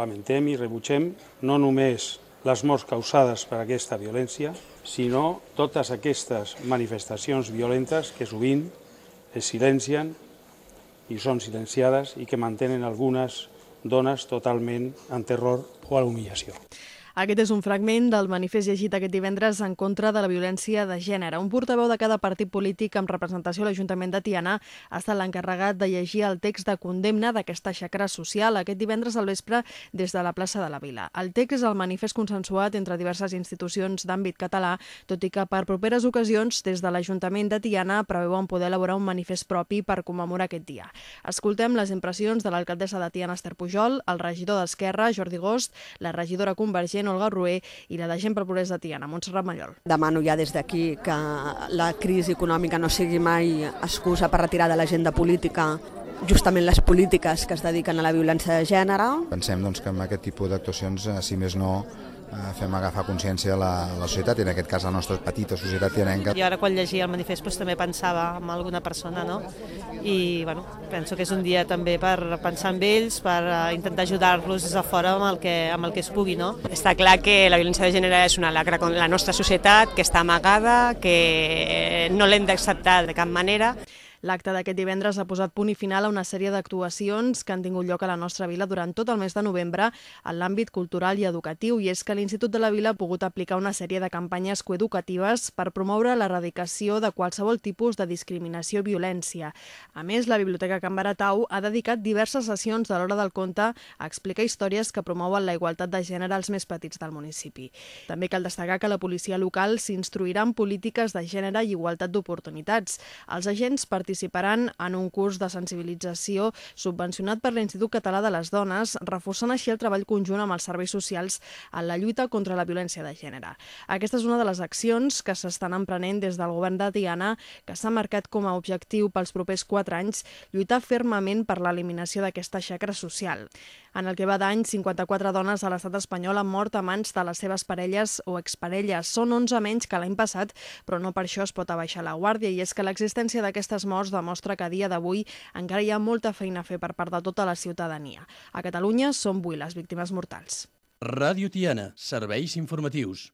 Lamentem i rebutgem no només les morts causades per aquesta violència, sinó totes aquestes manifestacions violentes que sovint es silencien i són silenciades i que mantenen algunes dones totalment en terror o a l'humillació. Aquest és un fragment del manifest llegit aquest divendres en contra de la violència de gènere. Un portaveu de cada partit polític amb representació a l'Ajuntament de Tiana ha estat l'encarregat de llegir el text de condemna d'aquesta xacra social aquest divendres al vespre des de la plaça de la Vila. El text és el manifest consensuat entre diverses institucions d'àmbit català, tot i que per properes ocasions des de l'Ajuntament de Tiana preveuen poder elaborar un manifest propi per commemorar aquest dia. Escoltem les impressions de l'alcaldessa de Tiana, Esther Pujol, el regidor d'Esquerra, Jordi Gost, la regidora convergent gent, Olga Rué, i la de gent per Progrés de Tiana, Montserrat Mallol. Demano ja des d'aquí que la crisi econòmica no sigui mai excusa per retirar de l'agenda política justament les polítiques que es dediquen a la violència de gènere. Pensem doncs, que amb aquest tipus d'actuacions, eh, si més no, fem agafar consciència a la, a la societat, i en aquest cas a la nostra petita societat tianenca. I ara quan llegia el manifest doncs, també pensava en alguna persona, no? I bueno, penso que és un dia també per pensar en ells, per eh, intentar ajudar-los des de fora amb el, que, amb el que es pugui, no? Està clar que la violència de gènere és una lacra con la nostra societat, que està amagada, que no l'hem d'acceptar de cap manera. L'acte d'aquest divendres ha posat punt i final a una sèrie d'actuacions que han tingut lloc a la nostra vila durant tot el mes de novembre en l'àmbit cultural i educatiu i és que l'Institut de la Vila ha pogut aplicar una sèrie de campanyes coeducatives per promoure l'erradicació de qualsevol tipus de discriminació i violència. A més, la Biblioteca Can Baratau ha dedicat diverses sessions de l'hora del conte a explicar històries que promouen la igualtat de gènere als més petits del municipi. També cal destacar que la policia local s'instruirà en polítiques de gènere i igualtat d'oportunitats. Els agents participen participaran en un curs de sensibilització subvencionat per l'Institut Català de les Dones, reforçant així el treball conjunt amb els serveis socials en la lluita contra la violència de gènere. Aquesta és una de les accions que s'estan emprenent des del govern de Tiana, que s'ha marcat com a objectiu pels propers quatre anys lluitar fermament per l'eliminació d'aquesta xacra social. En el que va d'any, 54 dones a l'estat espanyol han mort a mans de les seves parelles o exparelles. Són 11 menys que l'any passat, però no per això es pot abaixar la guàrdia, i és que l'existència d'aquestes morts demostra que a dia d'avui encara hi ha molta feina a fer per part de tota la ciutadania. A Catalunya són 8 les víctimes mortals. Ràdio Tiana, serveis informatius.